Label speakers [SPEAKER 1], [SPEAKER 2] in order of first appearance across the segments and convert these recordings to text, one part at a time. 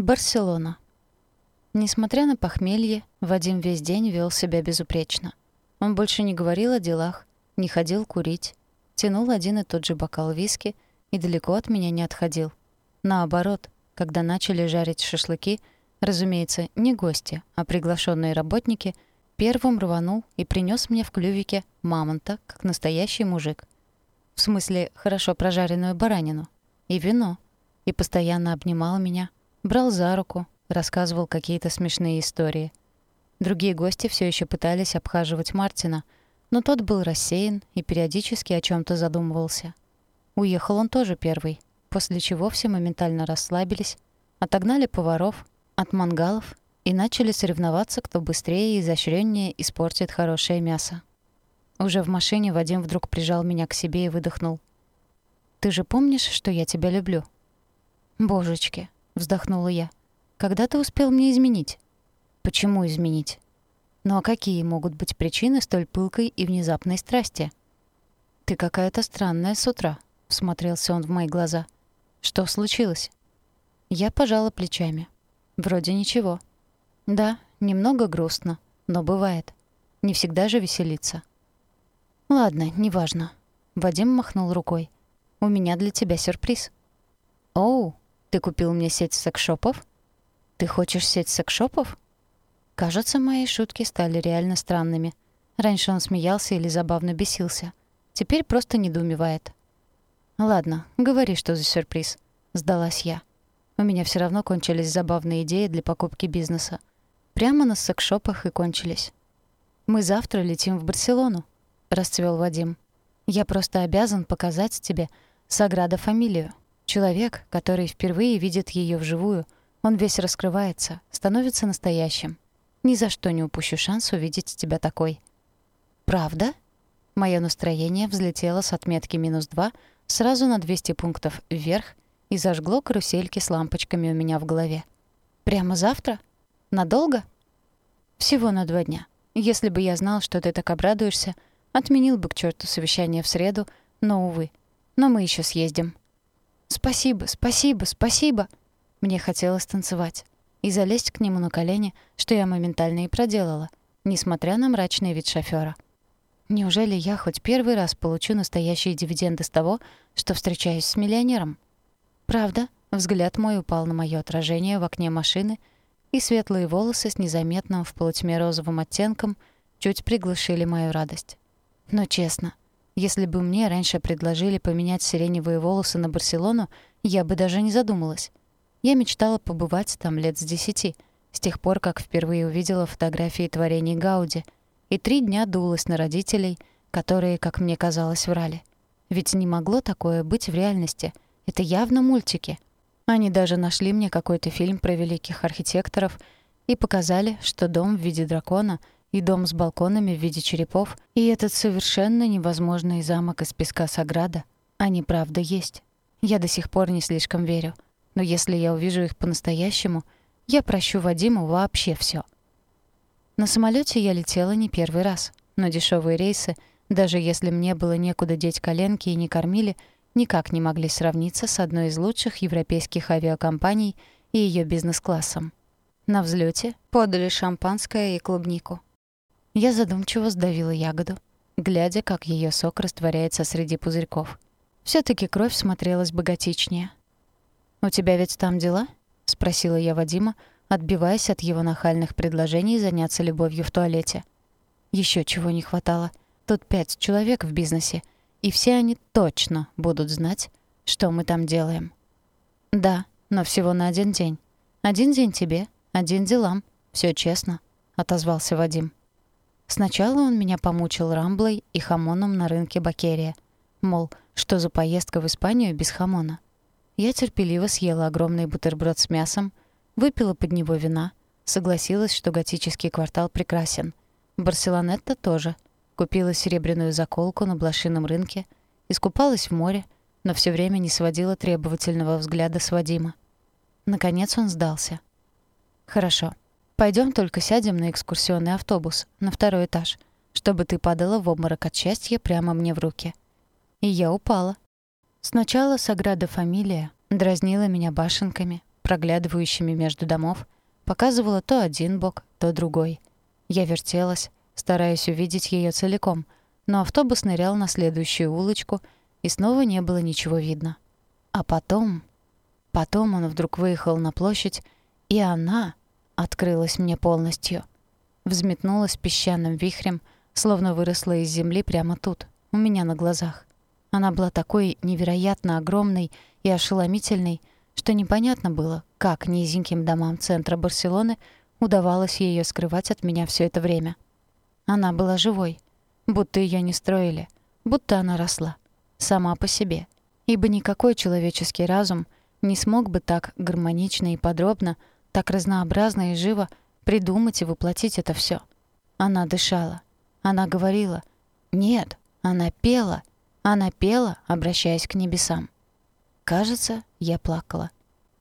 [SPEAKER 1] Барселона. Несмотря на похмелье, Вадим весь день вел себя безупречно. Он больше не говорил о делах, не ходил курить, тянул один и тот же бокал виски и далеко от меня не отходил. Наоборот, когда начали жарить шашлыки, разумеется, не гости, а приглашенные работники, первым рванул и принес мне в клювике мамонта, как настоящий мужик. В смысле, хорошо прожаренную баранину. И вино. И постоянно обнимал меня — Брал за руку, рассказывал какие-то смешные истории. Другие гости все еще пытались обхаживать Мартина, но тот был рассеян и периодически о чем то задумывался. Уехал он тоже первый, после чего все моментально расслабились, отогнали поваров от мангалов и начали соревноваться, кто быстрее и изощреннее испортит хорошее мясо. Уже в машине Вадим вдруг прижал меня к себе и выдохнул. «Ты же помнишь, что я тебя люблю?» «Божечки, — вздохнула я. «Когда ты успел мне изменить?» «Почему изменить?» «Ну а какие могут быть причины столь пылкой и внезапной страсти?» «Ты какая-то странная с утра», — всмотрелся он в мои глаза. «Что случилось?» Я пожала плечами. «Вроде ничего». «Да, немного грустно, но бывает. Не всегда же веселиться». «Ладно, неважно». Вадим махнул рукой. «У меня для тебя сюрприз». «Оу, ты купил мне сеть секшопов? Ты хочешь сеть секшопов? Кажется, мои шутки стали реально странными. Раньше он смеялся или забавно бесился. Теперь просто недоумевает. «Ладно, говори, что за сюрприз», — сдалась я. У меня все равно кончились забавные идеи для покупки бизнеса. Прямо на секшопах и кончились. «Мы завтра летим в Барселону», — расцвел Вадим. «Я просто обязан показать тебе Саграда Фамилию. Человек, который впервые видит ее вживую, он весь раскрывается, становится настоящим. Ни за что не упущу шанс увидеть тебя такой. Правда? Мое настроение взлетело с отметки минус два сразу на 200 пунктов вверх и зажгло карусельки с лампочками у меня в голове. Прямо завтра? Надолго? Всего на два дня. Если бы я знал, что ты так обрадуешься, отменил бы к черту совещание в среду, но, увы. Но мы еще съездим. «Спасибо, спасибо, спасибо!» Мне хотелось танцевать и залезть к нему на колени, что я моментально и проделала, несмотря на мрачный вид шофёра. Неужели я хоть первый раз получу настоящие дивиденды с того, что встречаюсь с миллионером? Правда, взгляд мой упал на моё отражение в окне машины, и светлые волосы с незаметным в полутьме розовым оттенком чуть приглушили мою радость. Но честно, если бы мне раньше предложили поменять сиреневые волосы на Барселону, я бы даже не задумалась. Я мечтала побывать там лет с десяти, с тех пор, как впервые увидела фотографии творений Гауди, и три дня дулась на родителей, которые, как мне казалось, врали. Ведь не могло такое быть в реальности. Это явно мультики. Они даже нашли мне какой-то фильм про великих архитекторов и показали, что дом в виде дракона — и дом с балконами в виде черепов, и этот совершенно невозможный замок из песка Саграда, они правда есть. Я до сих пор не слишком верю. Но если я увижу их по-настоящему, я прощу Вадиму вообще все. На самолете я летела не первый раз, но дешевые рейсы, даже если мне было некуда деть коленки и не кормили, никак не могли сравниться с одной из лучших европейских авиакомпаний и ее бизнес-классом. На взлете подали шампанское и клубнику. Я задумчиво сдавила ягоду, глядя, как ее сок растворяется среди пузырьков. все таки кровь смотрелась богатичнее. «У тебя ведь там дела?» — спросила я Вадима, отбиваясь от его нахальных предложений заняться любовью в туалете. Еще чего не хватало. Тут пять человек в бизнесе, и все они точно будут знать, что мы там делаем. «Да, но всего на один день. Один день тебе, один делам. Все честно», — отозвался Вадим. Сначала он меня помучил рамблой и хамоном на рынке Бакерия. Мол, что за поездка в Испанию без хамона? Я терпеливо съела огромный бутерброд с мясом, выпила под него вина, согласилась, что готический квартал прекрасен. Барселонетта тоже. Купила серебряную заколку на блошином рынке, искупалась в море, но все время не сводила требовательного взгляда с Вадима. Наконец он сдался. «Хорошо, Пойдем только сядем на экскурсионный автобус на второй этаж, чтобы ты падала в обморок от счастья прямо мне в руки. И я упала. Сначала Саграда Фамилия дразнила меня башенками, проглядывающими между домов, показывала то один бок, то другой. Я вертелась, стараясь увидеть ее целиком, но автобус нырял на следующую улочку, и снова не было ничего видно. А потом... Потом он вдруг выехал на площадь, и она открылась мне полностью. Взметнулась песчаным вихрем, словно выросла из земли прямо тут, у меня на глазах. Она была такой невероятно огромной и ошеломительной, что непонятно было, как низеньким домам центра Барселоны удавалось ее скрывать от меня все это время. Она была живой, будто ее не строили, будто она росла, сама по себе, ибо никакой человеческий разум не смог бы так гармонично и подробно, так разнообразно и живо придумать и воплотить это все. Она дышала, она говорила. Нет, она пела, она пела, обращаясь к небесам. Кажется, я плакала.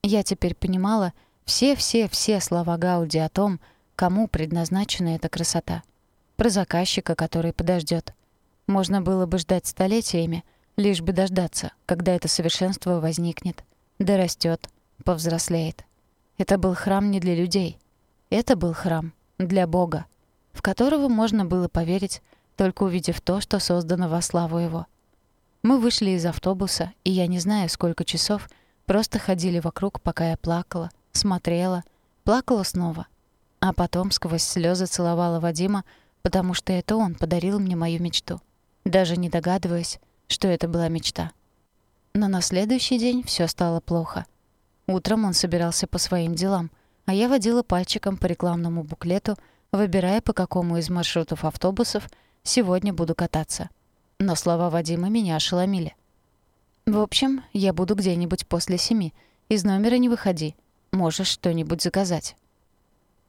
[SPEAKER 1] Я теперь понимала все-все-все слова Гауди о том, кому предназначена эта красота. Про заказчика, который подождет. Можно было бы ждать столетиями, лишь бы дождаться, когда это совершенство возникнет, дорастет, повзрослеет. Это был храм не для людей. Это был храм для Бога, в которого можно было поверить, только увидев то, что создано во славу Его — мы вышли из автобуса, и я не знаю, сколько часов, просто ходили вокруг, пока я плакала, смотрела, плакала снова. А потом сквозь слезы целовала Вадима, потому что это он подарил мне мою мечту, даже не догадываясь, что это была мечта. Но на следующий день все стало плохо. Утром он собирался по своим делам, а я водила пальчиком по рекламному буклету, выбирая, по какому из маршрутов автобусов сегодня буду кататься но слова Вадима меня ошеломили. «В общем, я буду где-нибудь после семи. Из номера не выходи. Можешь что-нибудь заказать».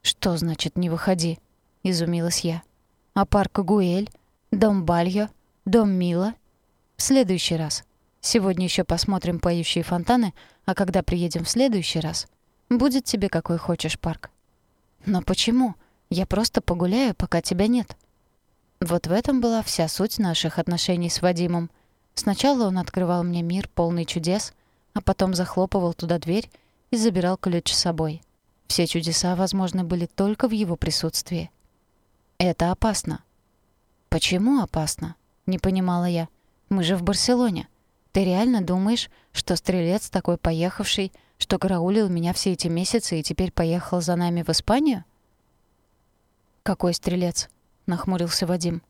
[SPEAKER 1] «Что значит «не выходи»?» — изумилась я. «А парк Гуэль? Дом Бальо? Дом Мила?» «В следующий раз. Сегодня еще посмотрим поющие фонтаны, а когда приедем в следующий раз, будет тебе какой хочешь парк». «Но почему? Я просто погуляю, пока тебя нет». Вот в этом была вся суть наших отношений с Вадимом. Сначала он открывал мне мир полный чудес, а потом захлопывал туда дверь и забирал ключ с собой. Все чудеса возможны были только в его присутствии. Это опасно. Почему опасно? Не понимала я. Мы же в Барселоне. Ты реально думаешь, что стрелец такой поехавший, что караулил меня все эти месяцы и теперь поехал за нами в Испанию? Какой стрелец? нахмурился Вадим.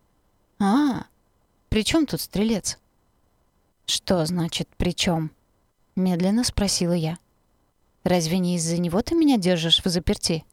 [SPEAKER 1] А, при чем тут стрелец? Что значит при чем? медленно спросила я. Разве не из-за него ты меня держишь в заперти?